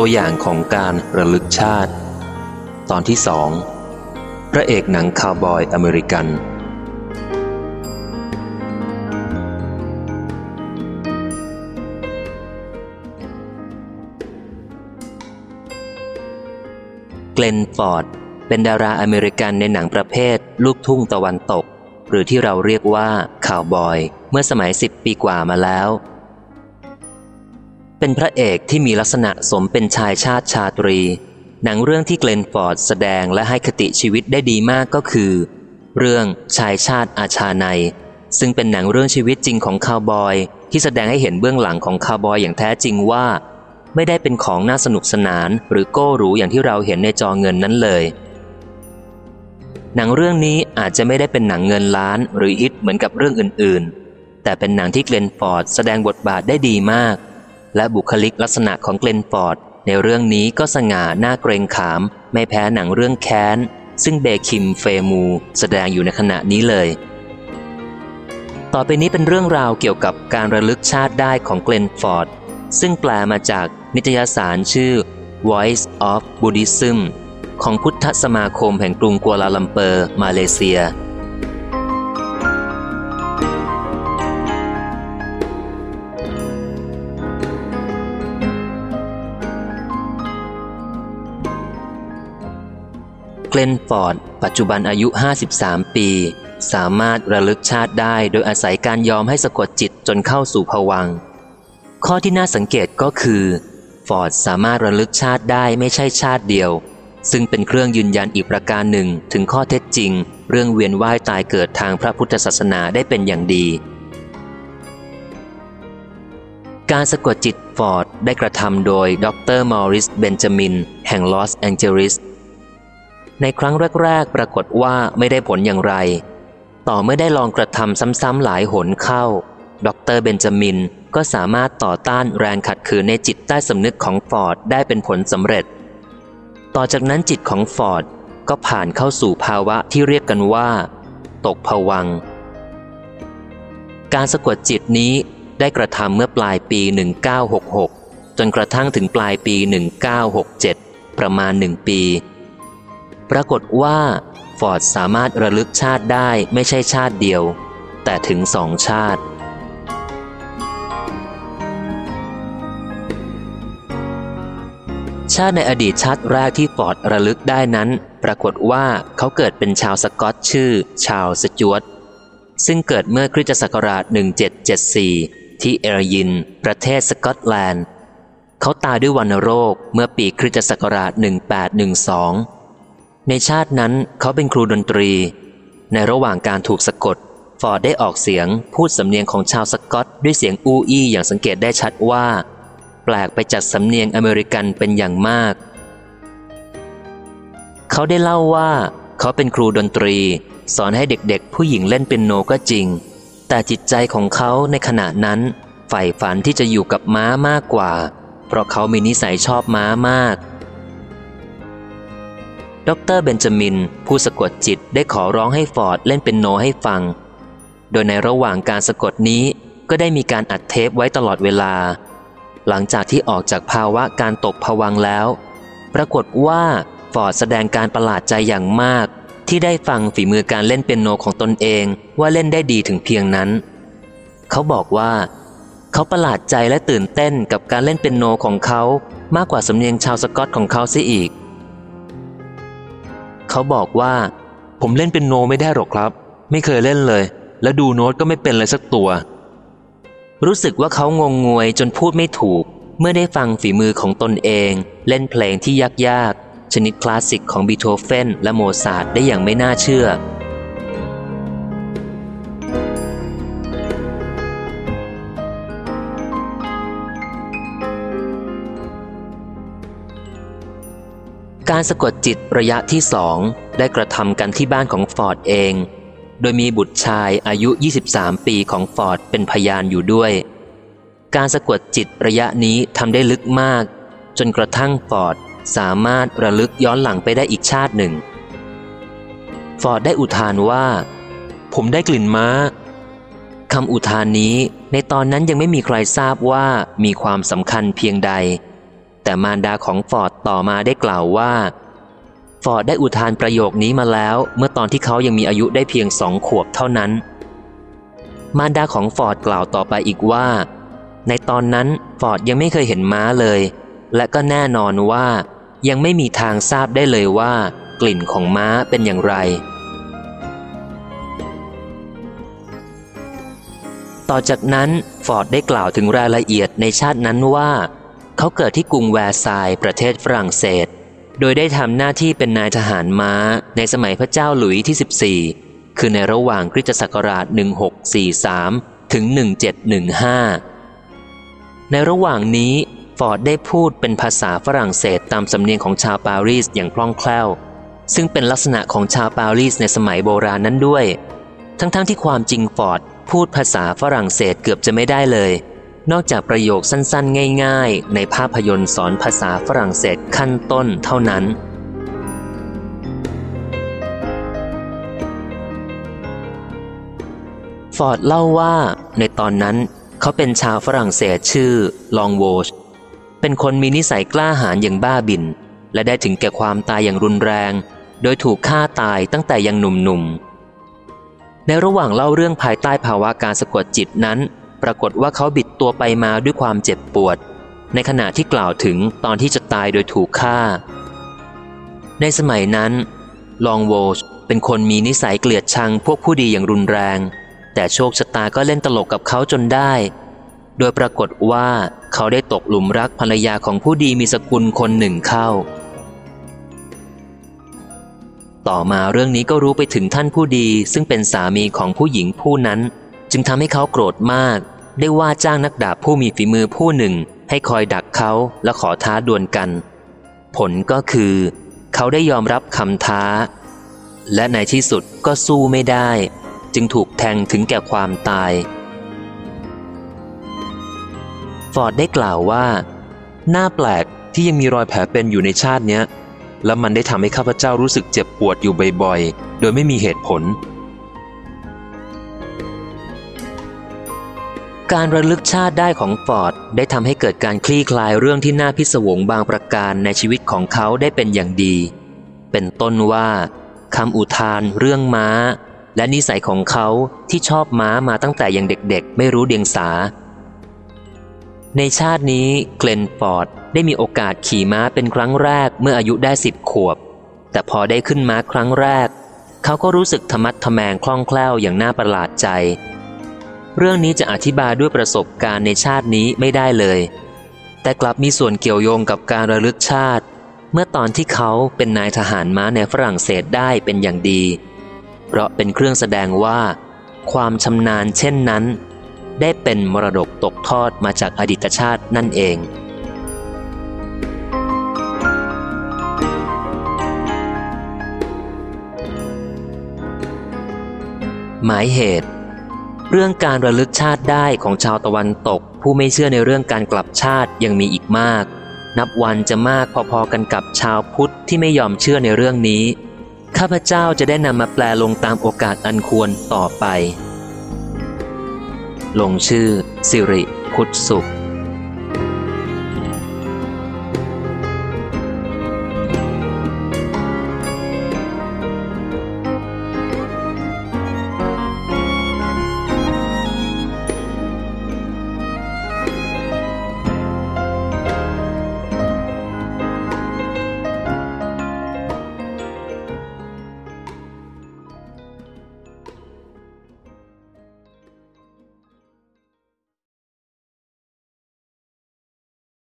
ตัวอย่างของการระลึกชาติ ตอนที่สองพระเอกหนังคาวบอยอเมริกัน เกลนฟอร์ด เป็นดาราอเมริกันในหนังประเภท ลูกทุ่งตะวันตก หรือที่เราเรียกว่าข่าวบอย เมื่อสมัยสิบปีกว่ามาแล้ว เป็นพระเอกที่มีลักษณะสมเป็นชายชาติชาตรี หนังเรื่องที่เกลนฟอร์ดแสดงและให้คติชีวิตได้ดีมากก็คือ เรื่องชายชาติอาชาในซึ่งเป็นหนังเรื่องชีวิตจริงของคาวบอย ที่แสดงให้เห็นเบื้องหลังของคาวบอยอย่างแท้จริงว่า ไม่ได้เป็นของน่าสนุกสนาน หรือโก้หรูอย่างที่เราเห็นในจอเงินนั้นเลย หนังเรื่องนี้อาจจะไม่ได้เป็นหนังเงินล้านหรือฮิตเหมือนกับเรื่องอื่นๆ แต่เป็นหนังที่เกลนฟอร์ดแสดงบทบาทได้ดีมาก และบุคลิกลักษณะของเกลนฟอร์ด ในเรื่องนี้ก็สง่าน่าเกรงขาม ไม่แพ้หนังเรื่องแค้น ซึ่งเบคิมเฟมูแสดงอยู่ในขณะนี้เลย ต่อไปนี้เป็นเรื่องราวเกี่ยวกับการระลึกชาติได้ของเกลนฟอร์ด ซึ่งแปลมาจากนิตยสารชื่อ Voice of Buddhism ของพุทธสมาคมแห่งกรุงกัวลาลัมเปอร์ มาเลเซีย ลนฟอร์ด ปัจจุบันอายุ 53 ปี สามารถระลึกชาติได้โดยอาศัยการยอมให้สะกดจิตจนเข้าสู่ภวัง ข้อที่น่าสังเกตก็คือ ฟอร์ดสามารถระลึกชาติได้ไม่ใช่ชาติเดียว ซึ่งเป็นเครื่องยืนยันอีกประการหนึ่งถึงข้อเท็จจริง เรื่องเวียนว่ายตายเกิดทางพระพุทธศาสนาได้เป็นอย่างดีการสะกดจิตฟอร์ดได้กระทำโดยดรมอริส เบนจามิน แห่งลอสแองเจลิส ในครั้งแรก ๆ ปรากฏว่าไม่ได้ผลอย่างไร ต่อเมื่อได้ลองกระทำซ้ำๆหลายหนเข้า ดรเบนจามินก็สามารถต่อต้านแรงขัดขืนในจิตใต้สำนึกของฟอร์ดได้เป็นผลสำเร็จ ต่อจากนั้นจิตของฟอร์ดก็ผ่านเข้าสู่ภาวะที่เรียกกันว่า ตกผวัง การสะกดจิตนี้ได้กระทำเมื่อปลายปี 1966 จนกระทั่งถึงปลายปี 1967 ประมาณหนึ่งปี ปรากฏว่าฟอร์ดสามารถระลึกชาติได้ไม่ใช่ชาติเดียว แต่ถึงสองชาติชาติในอดีตชาติแรกที่ฟอร์ดระลึกได้นั้น ปรากฏว่าเขาเกิดเป็นชาวสกอตชื่อ ชาวสจวตซึ่งเกิดเมื่อคริสตศักราช 1774 ที่เอลกิน ประเทศสกอตแลนด์ เขาตายด้วยวัณโรคเมื่อปีคริสตศักราช 1812 ในชาตินั้นเขาเป็นครูดนตรี ในระหว่างการถูกสะกด ฟอร์ดได้ออกเสียงพูดสำเนียงของชาวสกอตด้วยเสียงอูอี้อย่างสังเกตได้ชัดว่า แปลกไปจากสำเนียงอเมริกันเป็นอย่างมาก เขาได้เล่าว่าเขาเป็นครูดนตรี สอนให้เด็กๆ ผู้หญิงเล่นเปียโนก็จริง แต่จิตใจของเขาในขณะนั้นใฝ่ฝันที่จะอยู่กับม้ามากกว่า เพราะเขามีนิสัยชอบม้ามาก ดรเบนจามิน ผู้สะกดจิตได้ขอร้องให้ฟอร์ดเล่นเป็นโนให้ฟัง โดยในระหว่างการสะกดนี้ก็ได้มีการอัดเทปไว้ตลอดเวลา หลังจากที่ออกจากภาวะการตกผวังแล้ว ปรากฏว่าฟอร์ดแสดงการประหลาดใจอย่างมาก ที่ได้ฟังฝีมือการเล่นเปียโนของตนเองว่าเล่นได้ดีถึงเพียงนั้น เขาบอกว่า เขาประหลาดใจและตื่นเต้นกับการเล่นเปียโนของเขามากกว่าสำเนียงชาวสกอตของเขาเสียอีก เขาบอกว่า ผมเล่นเป็นโนไม่ได้หรอกครับ ไม่เคยเล่นเลย และดูโน้ตก็ไม่เป็นเลยสักตัว รู้สึกว่าเขางงงวยจนพูดไม่ถูก เมื่อได้ฟังฝีมือของตนเอง เล่นเพลงที่ยากๆชนิดคลาสสิกของบีโธเฟนและโมซาร์ทได้อย่างไม่น่าเชื่อ การสะกดจิตระยะที่สองได้กระทำกันที่บ้านของฟอร์ดเอง โดยมีบุตรชายอายุ 23 ปีของฟอร์ดเป็นพยานอยู่ด้วย การสะกดจิตระยะนี้ทำได้ลึกมาก จนกระทั่งฟอร์ดสามารถระลึกย้อนหลังไปได้อีกชาติหนึ่ง ฟอร์ดได้อุทานว่า ผมได้กลิ่นม้าคำอุทานนี้ในตอนนั้นยังไม่มีใครทราบว่ามีความสำคัญเพียงใด แต่มารดาของฟอร์ดต่อมาได้กล่าวว่า ฟอร์ดได้อุทานประโยคนี้มาแล้ว เมื่อตอนที่เขายังมีอายุได้เพียงสองขวบเท่านั้น มารดาของฟอร์ดกล่าวต่อไปอีกว่า ในตอนนั้นฟอร์ดยังไม่เคยเห็นม้าเลย และก็แน่นอนว่า ยังไม่มีทางทราบได้เลยว่า กลิ่นของม้าเป็นอย่างไรต่อจากนั้นฟอร์ดได้กล่าวถึงรายละเอียดในชาตินั้นว่า เขาเกิดที่กรุงแวร์ซายประเทศฝรั่งเศส โดยได้ทำหน้าที่เป็นนายทหารม้าในสมัยพระเจ้าหลุยที่ 14 คือในระหว่างคริสตศักราช 1643 ถึง 1715 ในระหว่างนี้ฟอร์ดได้พูดเป็นภาษาฝรั่งเศสตามสำเนียงของชาวปารีสอย่างคล่องแคล่ว ซึ่งเป็นลักษณะของชาวปารีสในสมัยโบราณนั้นด้วย ทั้งๆทที่ความจริงฟอร์ดพูดภาษาฝรั่งเศสเกือบจะไม่ได้เลย นอกจากประโยคสั้นๆ ง่ายๆ ในภาพยนตร์สอนภาษาฝรั่งเศสขั้นต้นเท่านั้น ฟอร์ดเล่าว่าในตอนนั้นเขาเป็นชาวฝรั่งเศสชื่อลองโวชเป็นคนมีนิสัยกล้าหาญอย่างบ้าบิน และได้ถึงแก่ความตายอย่างรุนแรง โดยถูกฆ่าตายตั้งแต่ยังหนุ่มๆ ในระหว่างเล่าเรื่องภายใต้ภาวะการสะกดจิตนั้น ปรากฏว่าเขาบิดตัวไปมาด้วยความเจ็บปวด ในขณะที่กล่าวถึงตอนที่จะตายโดยถูกฆ่า ในสมัยนั้น ลองโวชเป็นคนมีนิสัยเกลียดชังพวกผู้ดีอย่างรุนแรง แต่โชคชะตาก็เล่นตลกกับเขาจนได้ โดยปรากฏว่าเขาได้ตกหลุมรักภรรยาของผู้ดีมีสกุลคนหนึ่งเข้า ต่อมาเรื่องนี้ก็รู้ไปถึงท่านผู้ดีซึ่งเป็นสามีของผู้หญิงผู้นั้น จึงทำให้เขาโกรธมาก ได้ว่าจ้างนักดาบผู้มีฝีมือผู้หนึ่ง ให้คอยดักเขาและขอท้าดวลกัน ผลก็คือ เขาได้ยอมรับคำท้า และในที่สุดก็สู้ไม่ได้ จึงถูกแทงถึงแก่ความตาย ฟอร์ดได้กล่าวว่าน่าแปลกที่ยังมีรอยแผลเป็นอยู่ในชาติเนี้ยแล้วมันได้ทำให้ข้าพเจ้ารู้สึกเจ็บปวดอยู่บ่อยๆ โดยไม่มีเหตุผล การระลึกชาติได้ของฟอร์ดได้ทำให้เกิดการคลี่คลายเรื่องที่น่าพิศวงบางประการในชีวิตของเขาได้เป็นอย่างดี เป็นต้นว่าคำอุทานเรื่องม้า และนิสัยของเขาที่ชอบม้ามาตั้งแต่ยังเด็กๆ ไม่รู้เดียงสา ในชาตินี้เกลนฟอร์ดได้มีโอกาสขี่ม้าเป็นครั้งแรกเมื่ออายุได้สิบขวบ แต่พอได้ขึ้นม้าครั้งแรก เขาก็รู้สึกธรรมัดทแมงคล่องแคล่วอย่างน่าประหลาดใจ เรื่องนี้จะอธิบายด้วยประสบการณ์ในชาตินี้ไม่ได้เลย แต่กลับมีส่วนเกี่ยวโยงกับการระลึกชาติ เมื่อตอนที่เขาเป็นนายทหารม้าในฝรั่งเศสได้เป็นอย่างดี เพราะเป็นเครื่องแสดงว่า ความชำนาญเช่นนั้น ได้เป็นมรดกตกทอดมาจากอดีตชาตินั่นเองหมายเหตุ เรื่องการระลึกชาติได้ของชาวตะวันตก ผู้ไม่เชื่อในเรื่องการกลับชาติยังมีอีกมาก นับวันจะมากพอๆกันกับชาวพุทธที่ไม่ยอมเชื่อในเรื่องนี้ ข้าพเจ้าจะได้นำมาแปลลงตามโอกาสอันควรต่อไป ลงชื่อ สิริ พุทธสุข